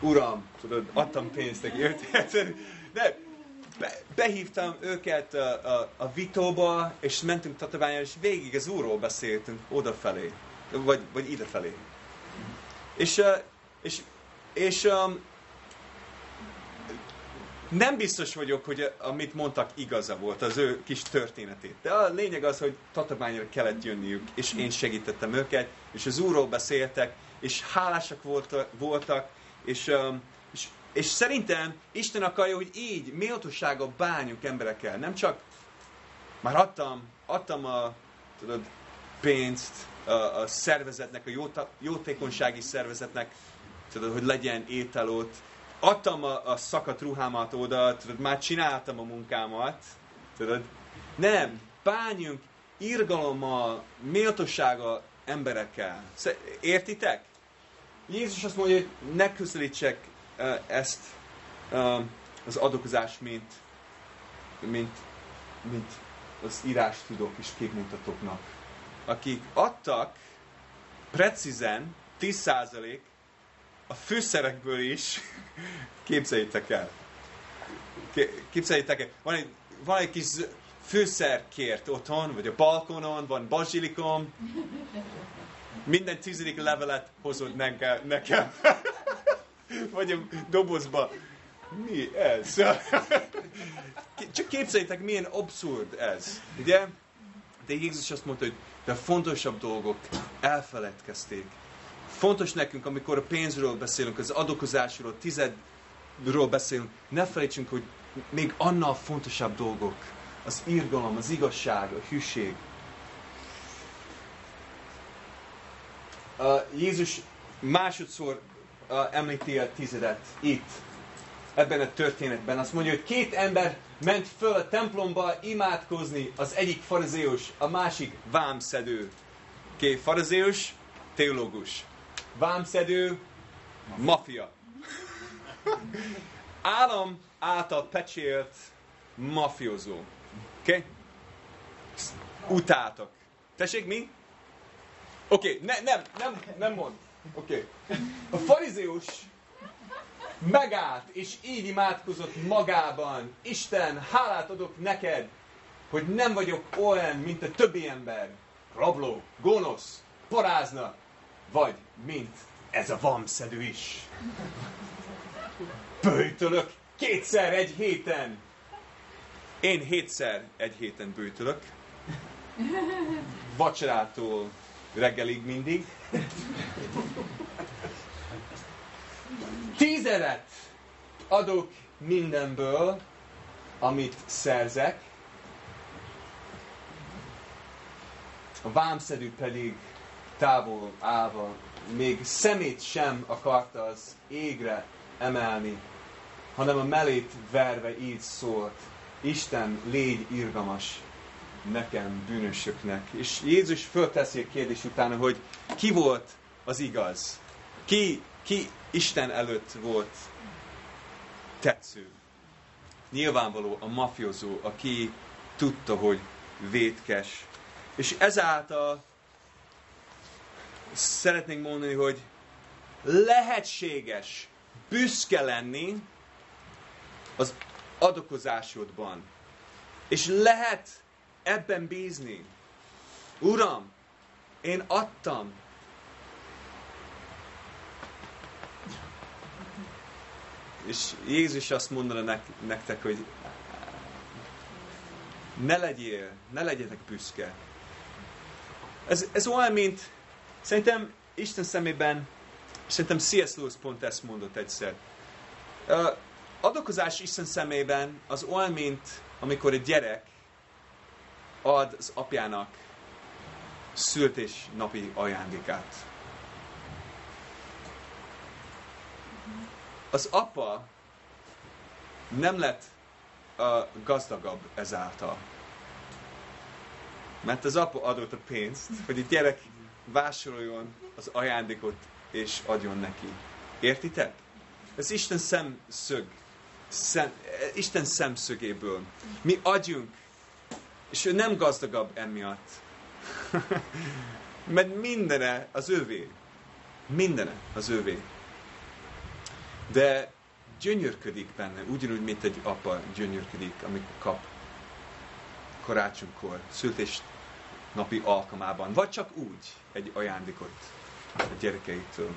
uram, tudod, adtam pénzt neki, de be, behívtam őket a, a, a Vitóba, és mentünk tatabányra, és végig az úrról beszéltünk odafelé, vagy, vagy idefelé. És, uh, és, és um, nem biztos vagyok, hogy amit mondtak igaza volt, az ő kis történetét. De a lényeg az, hogy Tatabányra kellett jönniük, és én segítettem őket, és az úrról beszéltek, és hálásak voltak, és, um, és, és szerintem Isten akarja, hogy így méltósággal bánjuk emberekkel. Nem csak már adtam, adtam a tudod, pénzt a, a szervezetnek, a jóta, jótékonysági szervezetnek, tudod, hogy legyen étel ott, adtam a, a szakadt ruhámat oda, tudod, már csináltam a munkámat, tudod. Nem, bánjunk irgalommal, méltósággal emberekkel. Értitek? Jézus azt mondja, hogy ne közelítsek ezt az adokozást, mint, mint, mint az írás tudok és képmutatóknak. Akik adtak precízen 10% a fűszerekből is, képzeljétek el. Képzeljétek el, van egy, van egy kis fűszerkért otthon, vagy a balkonon, van bazsilikom, minden tizedik levelet hozod nekem, vagy a dobozba. Mi ez? Csak képzeljétek, milyen abszurd ez. Ugye? De Jézus azt mondta, hogy de fontosabb dolgok elfeledkezték. Fontos nekünk, amikor a pénzről beszélünk, az adokozásról, tizedről beszélünk, ne felejtsünk, hogy még annál fontosabb dolgok. Az irgalom, az igazság, a hűség. Uh, Jézus másodszor uh, említi a tizedet itt, ebben a történetben. Azt mondja, hogy két ember ment föl a templomba imádkozni, az egyik farizéus, a másik vámszedő. Két farizéus, teológus vámszedő, mafia. Állam által pecsélt mafiózó. Oké? Okay? Utáltak. Tessék, mi? Oké, okay, ne, nem, nem, nem mond. Oké. Okay. A farizeus megállt, és így imádkozott magában. Isten, hálát adok neked, hogy nem vagyok olyan, mint a többi ember. Rabló, gonosz, parázna, vagy mint ez a vamszedő is. Bőjtölök kétszer egy héten. Én hétszer egy héten bőjtölök. Vacsorától reggelig mindig. Tízedet adok mindenből, amit szerzek. A vámszedő pedig távol állva, még szemét sem akarta az égre emelni, hanem a melét verve így szólt, Isten, légy irgalmas nekem, bűnösöknek. És Jézus fölteszi a kérdés utána, hogy ki volt az igaz? Ki, ki Isten előtt volt tetsző? Nyilvánvaló a mafiózó, aki tudta, hogy vétkes. És ezáltal szeretnénk mondani, hogy lehetséges büszke lenni az adokozásodban. És lehet ebben bízni. Uram, én adtam. és Jézus azt mondana nek, nektek, hogy ne legyél, ne legyetek büszke. Ez, ez olyan, mint szerintem Isten szemében, szerintem C.S. Lewis pont ezt mondott egyszer. Uh, adokozás Isten szemében az olyan, mint amikor egy gyerek ad az apjának születésnapi ajándékát. Az apa nem lett a gazdagabb ezáltal. Mert az apa adott a pénzt, hogy a gyerek vásároljon az ajándékot és adjon neki. Értitek? Ez Isten szemszög. Szem, Isten szemszögéből. Mi adjunk, és ő nem gazdagabb emiatt. Mert mindene az övé. Mindene az övé. De gyönyörködik benne, ugyanúgy, mint egy apa gyönyörködik, amikor kap karácsonykor, szültés napi alkalmában, vagy csak úgy egy ajándékot a gyerekeitől.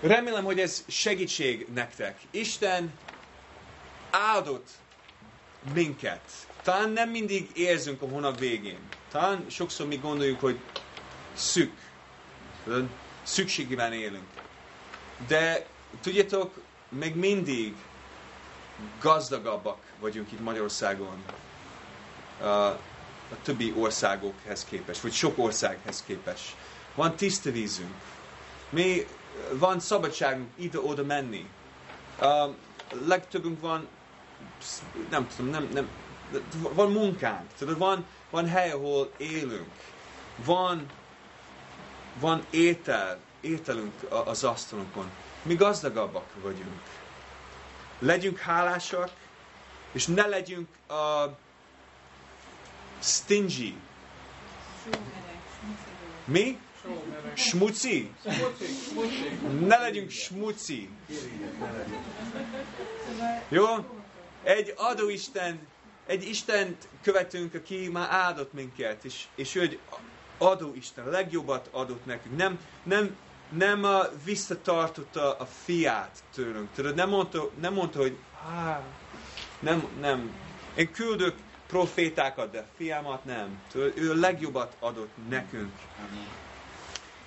Remélem, hogy ez segítség nektek. Isten áldott minket. Talán nem mindig érzünk a hónap végén. Talán sokszor mi gondoljuk, hogy szük. Szükségében élünk. De tudjátok, még mindig gazdagabbak vagyunk itt Magyarországon a többi országokhez képest, vagy sok országhez képest. Van tiszta vízünk. Mi van szabadságunk ide-oda menni. A legtöbbünk van, nem tudom, nem, nem, van munkánk, tudod, van, van hely, ahol élünk. Van, van étel, ételünk az asztalunkon. Mi gazdagabbak vagyunk. Legyünk hálásak, és ne legyünk uh, stingy. Mi? Smuci? Ne legyünk smuci. Jó? Egy adóisten, egy Istent követünk, aki már áldott minket, és, és ő egy adóisten, a legjobbat adott nekünk. Nem, nem, nem a, visszatartotta a fiát tőlünk. Tudod, nem mondta, nem mondta hogy nem, nem. Én küldök profétákat, de fiamat nem. Ő a legjobbat adott nekünk.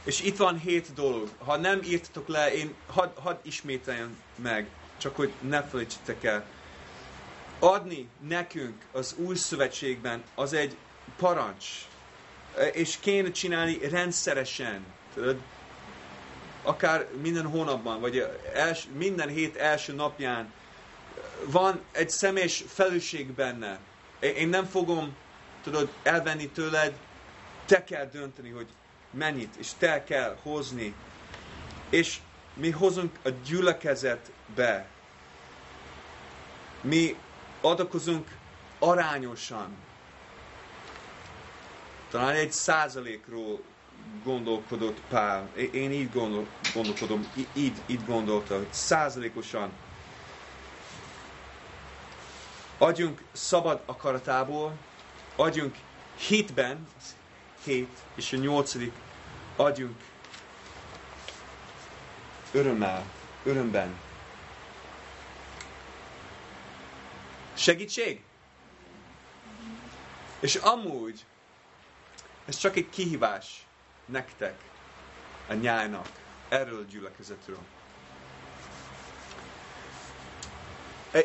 És itt van hét dolog. Ha nem írtatok le, én hadd had ismételjem meg, csak hogy ne felejtsetek el. Adni nekünk az új szövetségben az egy parancs. És kéne csinálni rendszeresen. Tudod? Akár minden hónapban, vagy els, minden hét első napján. Van egy személyes felelősség benne én nem fogom, tudod, elvenni tőled, te kell dönteni, hogy mennyit, és te kell hozni. És mi hozunk a gyülekezetbe. Mi adakozunk arányosan. Talán egy százalékról gondolkodott Pál. Én így gondol, gondolkodom, így, így gondolta, hogy százalékosan adjunk szabad akaratából, adjunk hitben, hét, és a nyolcadik, adjunk örömmel, örömben. Segítség? És amúgy, ez csak egy kihívás nektek, a nyájnak, erről a gyülekezetről.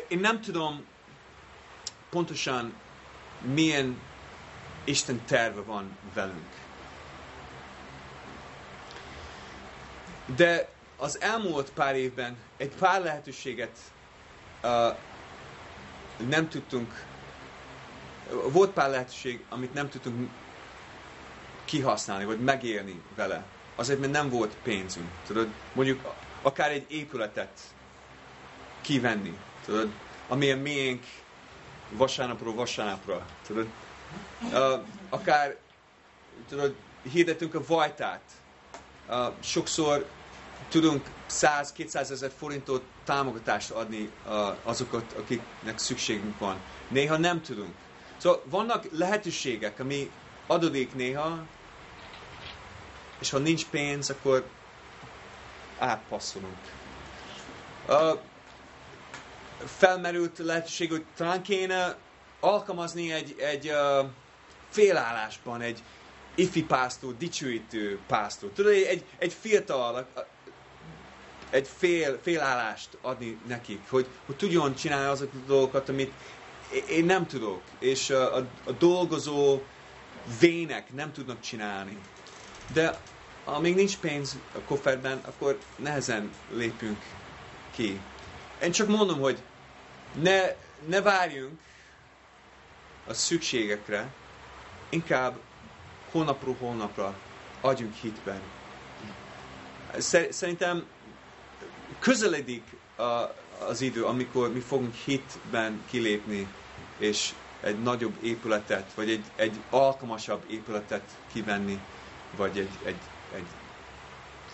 Én nem tudom, pontosan milyen Isten terve van velünk. De az elmúlt pár évben egy pár lehetőséget uh, nem tudtunk, volt pár lehetőség, amit nem tudtunk kihasználni, vagy megélni vele. Azért, mert nem volt pénzünk. Tudod, mondjuk akár egy épületet kivenni, tudod, amilyen miénk vasárnapról vasárnapra. Tudod? Uh, akár tudod, hirdetünk a vajtát. Uh, sokszor tudunk 100-200 ezer forintot támogatást adni uh, azokat, akiknek szükségünk van. Néha nem tudunk. Szóval vannak lehetőségek, ami adódik néha, és ha nincs pénz, akkor átpasszolunk. uh, felmerült lehetőség, hogy talán kéne alkalmazni egy, egy uh, félállásban, egy ifi pásztor, dicsőítő pásztor. Tudod, egy, egy fiatal, egy fél, félállást adni nekik, hogy, hogy tudjon csinálni azokat a dolgokat, amit én nem tudok, és a, a, a dolgozó vének nem tudnak csinálni. De amíg nincs pénz a kofferben, akkor nehezen lépünk ki. Én csak mondom, hogy ne, ne várjunk a szükségekre, inkább hónapról hónapra adjunk hitben. Szerintem közeledik a, az idő, amikor mi fogunk hitben kilépni, és egy nagyobb épületet, vagy egy, egy alkalmasabb épületet kivenni, vagy egy, egy, egy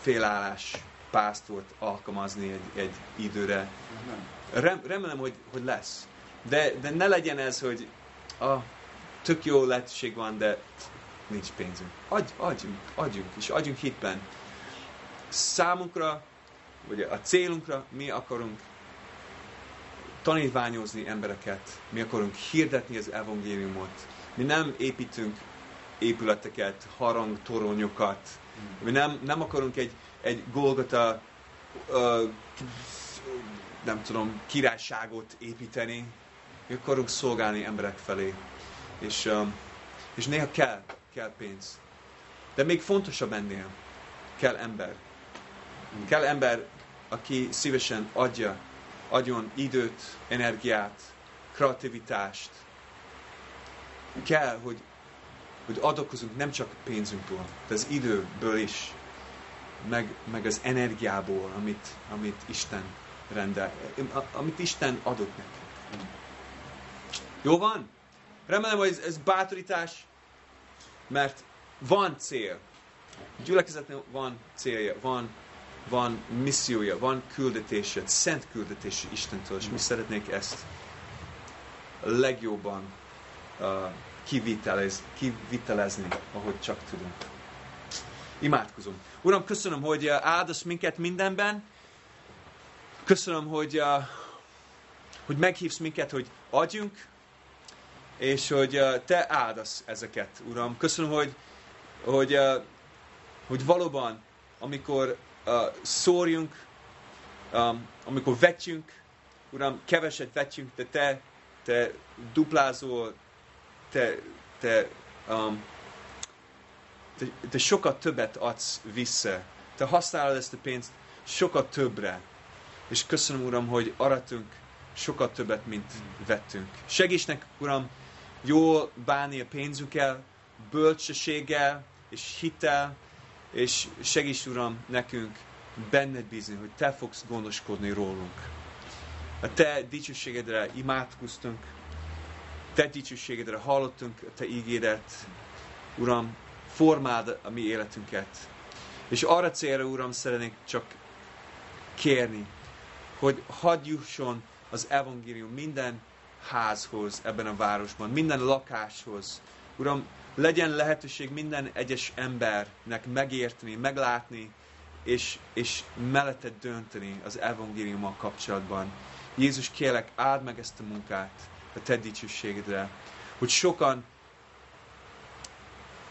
félállás pásztort alkalmazni egy, egy időre. Rem, remélem, hogy, hogy lesz. De, de ne legyen ez, hogy a, tök jó lehetőség van, de nincs pénzünk. Adj, adjunk, adjunk, és adjunk hitben. Számunkra, vagy a célunkra mi akarunk tanítványozni embereket, mi akarunk hirdetni az evangéliumot. Mi nem építünk épületeket, harangtoronyokat, mi nem, nem akarunk egy, egy Golgota, uh, nem tudom, királyságot építeni, mi akarunk szolgálni emberek felé. És, és néha kell, kell pénz. De még fontosabb ennél, kell ember. Kell ember, aki szívesen adja, adjon időt, energiát, kreativitást. Kell, hogy, hogy adokozunk nem csak pénzünkből, de az időből is, meg, meg az energiából, amit, amit Isten rendel, amit Isten adott nekünk. Jó van? Remélem, hogy ez, ez bátorítás, mert van cél. A gyülekezetnek van célja, van, van missziója, van küldetése, szent küldetése Istentől, és mi szeretnék ezt legjobban uh, kivitelez, kivitelezni, ahogy csak tudunk. Imádkozom. Uram, köszönöm, hogy uh, áldasz minket mindenben. Köszönöm, hogy, uh, hogy meghívsz minket, hogy adjunk, és hogy Te áldasz ezeket, Uram. Köszönöm, hogy, hogy, hogy valóban, amikor szórjunk, amikor vetjünk, Uram, keveset vetjünk, de Te, te duplázol, Te, te, um, te, te sokat többet adsz vissza. Te használod ezt a pénzt sokat többre. És köszönöm, Uram, hogy aratunk sokat többet, mint vettünk. Segítsnek, Uram, jól bánni a pénzünkkel, bölcsességgel és hittel, és segíts, Uram, nekünk benned bízni, hogy Te fogsz gondoskodni rólunk. A Te dicsőségedre imádkoztunk, Te dicsőségedre hallottunk a Te ígéret. Uram, formáld a mi életünket. És arra célra, Uram, szeretnék csak kérni, hogy hadd jusson az evangélium minden házhoz ebben a városban, minden lakáshoz. Uram, legyen lehetőség minden egyes embernek megérteni, meglátni, és, és mellette dönteni az evangéliummal kapcsolatban. Jézus, kérlek, áld meg ezt a munkát a te dicsőségedre, hogy sokan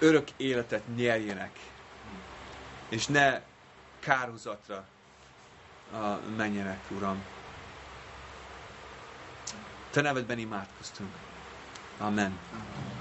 örök életet nyerjenek, és ne kárhozatra menjenek, Uram. Te nevedben imádkoztunk. Amen. Amen.